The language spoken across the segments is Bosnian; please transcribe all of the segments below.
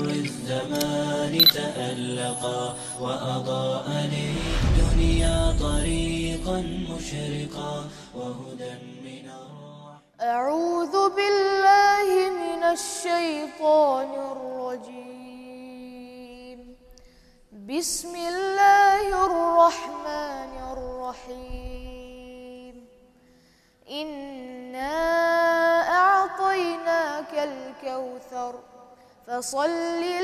الزمان تألقا وأضاء للدنيا طريقا مشرقا وهدى من الرحمن. أعوذ بالله من الشيطان الرجيم. بسم الله الرحمن الرحيم فصل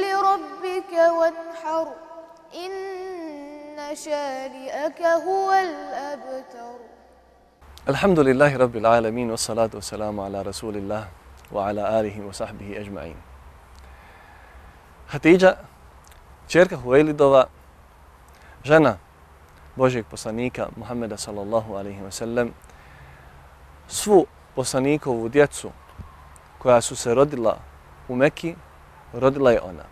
لربك وانحر إن شانئك هو الأبتر الحمد لله رب العالمين والصلاة والسلام على رسول الله وعلى آله وصحبه أجمعين Hatidža, čerka Huvelidova, žena Božeg poslanika Muhammeda sallallahu alaihi wa sallam, svu poslanikovu djecu koja su se rodila u Meki, rodila je ona.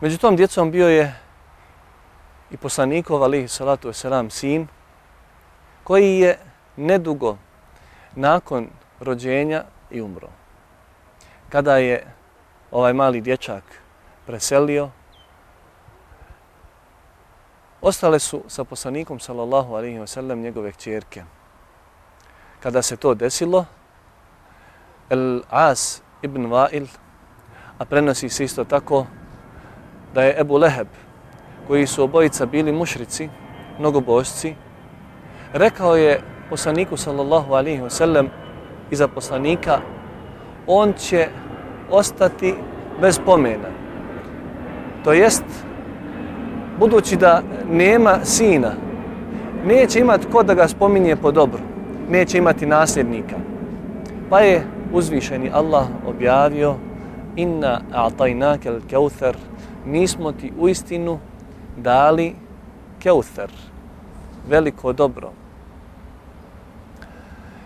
Među tom djecom bio je i poslanikov ali salatu selam sin, koji je nedugo nakon rođenja i umro. Kada je ovaj mali dječak preselio, ostale su sa poslanikom sallallahu alaihi wasallam njegove kćerke. Kada se to desilo, El As ibn Vail, a prenosi se isto tako da je Ebu Leheb, koji su obojica bili mušrici, mnogobožci, rekao je poslaniku sallallahu alaihi wasallam iza poslanika, on će ostati bez pomena. To jest, budući da nema sina, neće imati ko da ga spominje po dobru, neće imati nasljednika. Pa je uzvišeni Allah objavio inna a'tajnake al-kawthar. Mi smo ti u istinu dali kawthar veliko dobro.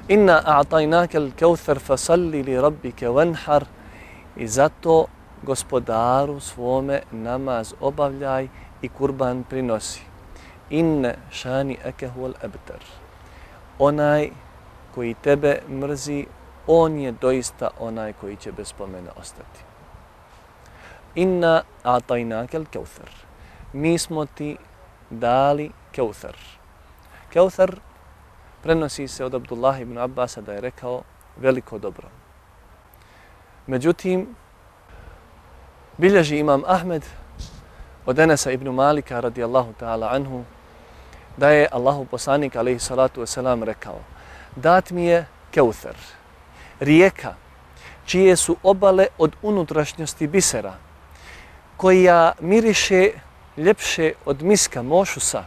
Inna a'tajnake al-kawthar fasalli li rabbike wanhar. I zato gospodaru svome namaz obavljaj i kurban prinosi. Inne šani ekehu al-abtar onaj koji tebe mrzi on je doista onaj koji će bez spomena ostati. Inna atajnake al keuthar. Mi smo ti dali keuthar. Keuthar prenosi se od Abdullah ibn Abbasa da je rekao veliko dobro. Međutim, bilježi imam Ahmed od Enesa ibn Malika radijallahu ta'ala anhu da je Allahu poslanik alaihi salatu wasalam rekao dat mi je keuthar rijeka čije su obale od unutrašnjosti bisera, koja miriše ljepše od miska mošusa,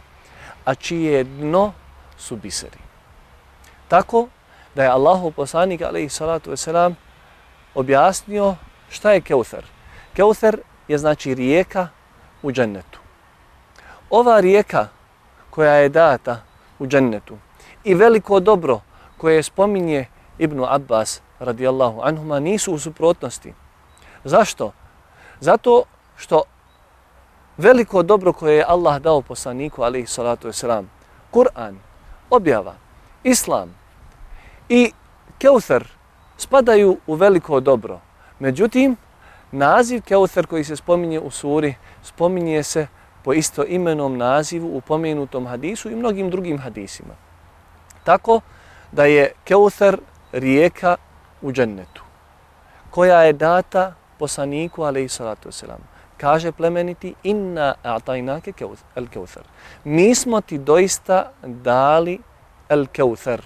a čije dno su biseri. Tako da je Allahu poslanik alaihi salatu wasalam objasnio šta je Keuther. Keuther je znači rijeka u džennetu. Ova rijeka koja je data u džennetu i veliko dobro koje spominje Ibnu Abbas radijallahu anhuma nisu u suprotnosti. Zašto? Zato što veliko dobro koje je Allah dao poslaniku alaihi salatu wasalam, Kur'an, objava, Islam i Keuther spadaju u veliko dobro. Međutim, naziv Keuther koji se spominje u suri, spominje se po isto imenom nazivu u pomenutom hadisu i mnogim drugim hadisima. Tako da je Keuther rijeka u džennetu, koja je data poslaniku, alaihi salatu selam. Kaže plemeniti, inna a'tajnake el keuthar. Mi smo ti doista dali el keuthar.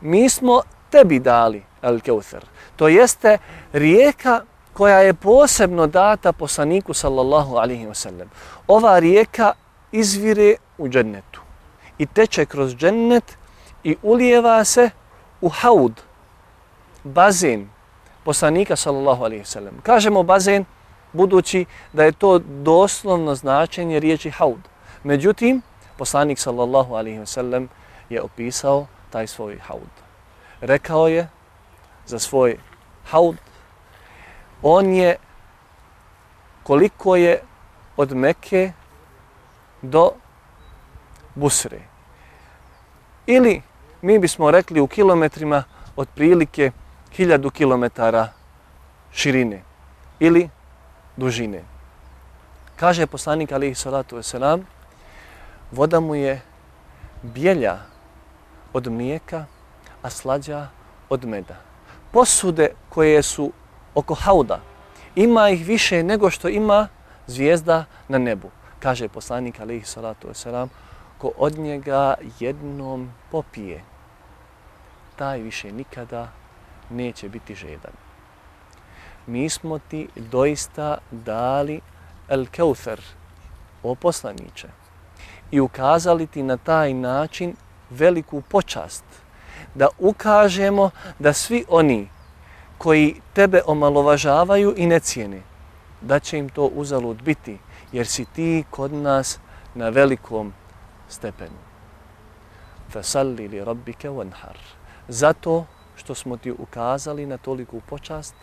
Mi smo tebi dali el keuthar. To jeste rijeka koja je posebno data poslaniku sallallahu alaihi wasallam. Ova rijeka izvire u džennetu i teče kroz džennet i ulijeva se u haud, bazen poslanika sallallahu alaihi sallam. Kažemo bazen budući da je to doslovno značenje riječi haud. Međutim, poslanik sallallahu alaihi sallam je opisao taj svoj haud. Rekao je za svoj haud, on je koliko je od Mekke do Busre. Ili mi bismo rekli u kilometrima otprilike hiljadu kilometara širine ili dužine. Kaže poslanik alihi salatu wasalam, voda mu je bijelja od mlijeka, a slađa od meda. Posude koje su oko hauda, ima ih više nego što ima zvijezda na nebu. Kaže poslanik alihi salatu wasalam, ko od njega jednom popije, taj više nikada neće biti žedan. Mi smo ti doista dali el keuther, o poslaniće, i ukazali ti na taj način veliku počast, da ukažemo da svi oni koji tebe omalovažavaju i ne cijene, da će im to uzalud biti, jer si ti kod nas na velikom stepenu. Fasalli li rabbike wanhar. Zato što smo ti ukazali na toliku počast,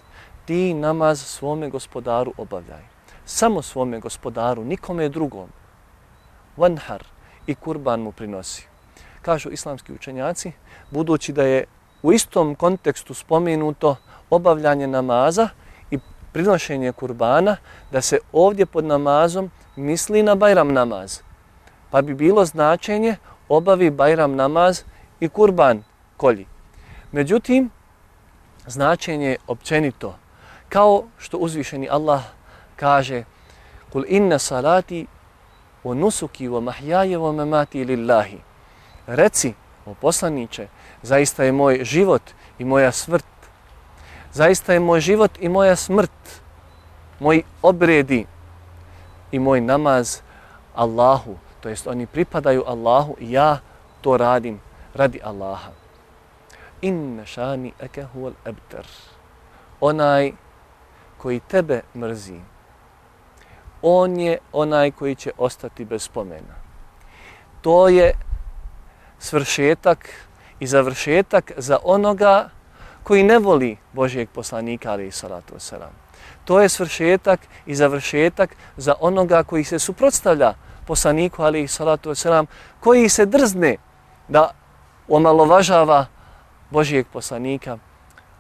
ti namaz svome gospodaru obavljaj. Samo svome gospodaru, nikome drugom. Vanhar i kurban mu prinosi. Kažu islamski učenjaci, budući da je u istom kontekstu spomenuto obavljanje namaza i prinošenje kurbana, da se ovdje pod namazom misli na Bajram namaz. Pa bi bilo značenje obavi Bajram namaz i kurban kolji. Međutim, značenje općenito. Kao što uzvišeni Allah kaže Kul inna salati wa nusuki wa mahjaje wa mamati lillahi. Reci, o poslaniće, zaista je moj život i moja smrt. Zaista je moj život i moja smrt. Moji obredi i moj namaz Allahu. To jest oni pripadaju Allahu i ja to radim radi Allaha inna šani eke huval ebter. Onaj koji tebe mrzi, on je onaj koji će ostati bez spomena. To je svršetak i završetak za onoga koji ne voli Božijeg poslanika, ali i salatu wasalam. To je svršetak i završetak za onoga koji se suprotstavlja poslaniku, ali i salatu wasalam, koji se drzne da omalovažava Božijeg poslanika,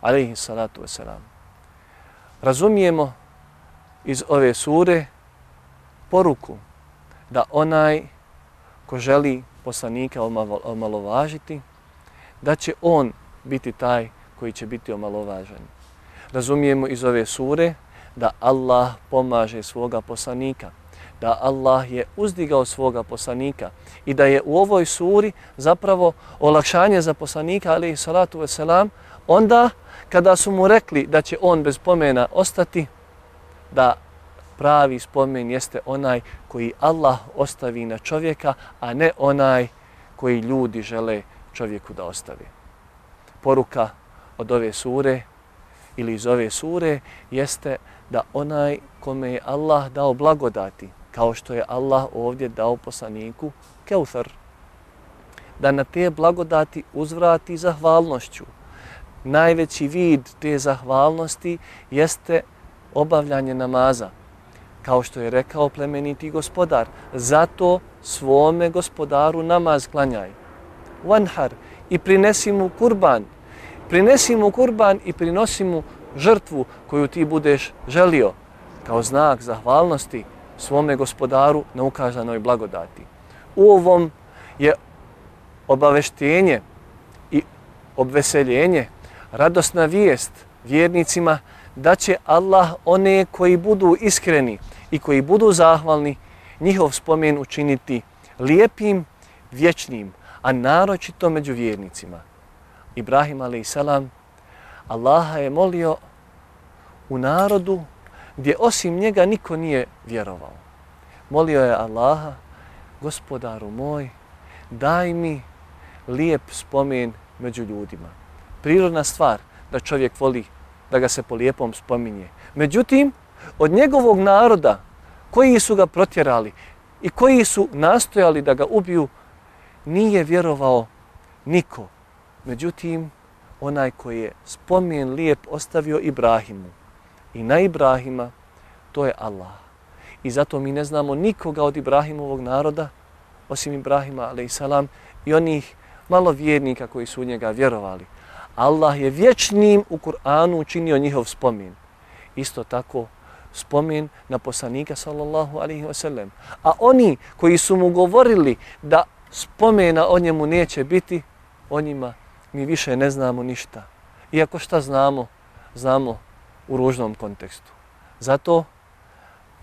alaihi salatu wasalam. Razumijemo iz ove sure poruku da onaj ko želi poslanika omalovažiti, da će on biti taj koji će biti omalovažen. Razumijemo iz ove sure da Allah pomaže svoga poslanika, da Allah je uzdigao svoga poslanika i da je u ovoj suri zapravo olakšanje za poslanika alaihi salatu wasalam onda kada su mu rekli da će on bez pomena ostati da pravi spomen jeste onaj koji Allah ostavi na čovjeka a ne onaj koji ljudi žele čovjeku da ostavi. Poruka od ove sure ili iz ove sure jeste da onaj kome je Allah dao blagodati, kao što je Allah ovdje dao poslaniku Keuthar. Da na te blagodati uzvrati zahvalnošću. Najveći vid te zahvalnosti jeste obavljanje namaza. Kao što je rekao plemeniti gospodar, zato svome gospodaru namaz klanjaj. Vanhar i prinesi mu kurban. Prinesi mu kurban i prinosi mu žrtvu koju ti budeš želio kao znak zahvalnosti svome gospodaru na ukazanoj blagodati. U ovom je obaveštenje i obveseljenje, radosna vijest vjernicima da će Allah one koji budu iskreni i koji budu zahvalni njihov spomen učiniti lijepim, vječnim, a naročito među vjernicima. Ibrahim a.s. Allaha je molio u narodu gdje osim njega niko nije vjerovao. Molio je Allaha, gospodaru moj, daj mi lijep spomen među ljudima. Prirodna stvar da čovjek voli da ga se po lijepom spominje. Međutim, od njegovog naroda koji su ga protjerali i koji su nastojali da ga ubiju, nije vjerovao Niko. Međutim, onaj koji je spomen lijep ostavio Ibrahimu i na Ibrahima, to je Allah. I zato mi ne znamo nikoga od Ibrahimovog naroda, osim Ibrahima, ale i onih malo vjernika koji su u njega vjerovali. Allah je vječnim u Kur'anu učinio njihov spomin. Isto tako spomen na poslanika sallallahu alaihi wasallam. A oni koji su mu govorili da spomena o njemu neće biti, o njima mi više ne znamo ništa. Iako šta znamo, znamo u ružnom kontekstu. Zato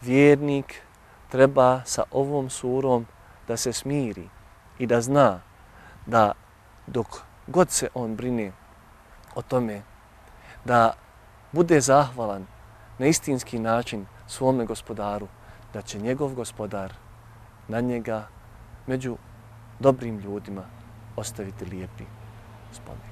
vjernik treba sa ovom surom da se smiri i da zna da dok god se on brine o tome da bude zahvalan na istinski način svome gospodaru, da će njegov gospodar na njega među dobrim ljudima ostaviti lijepi spomen.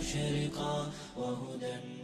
مشرقا وهدى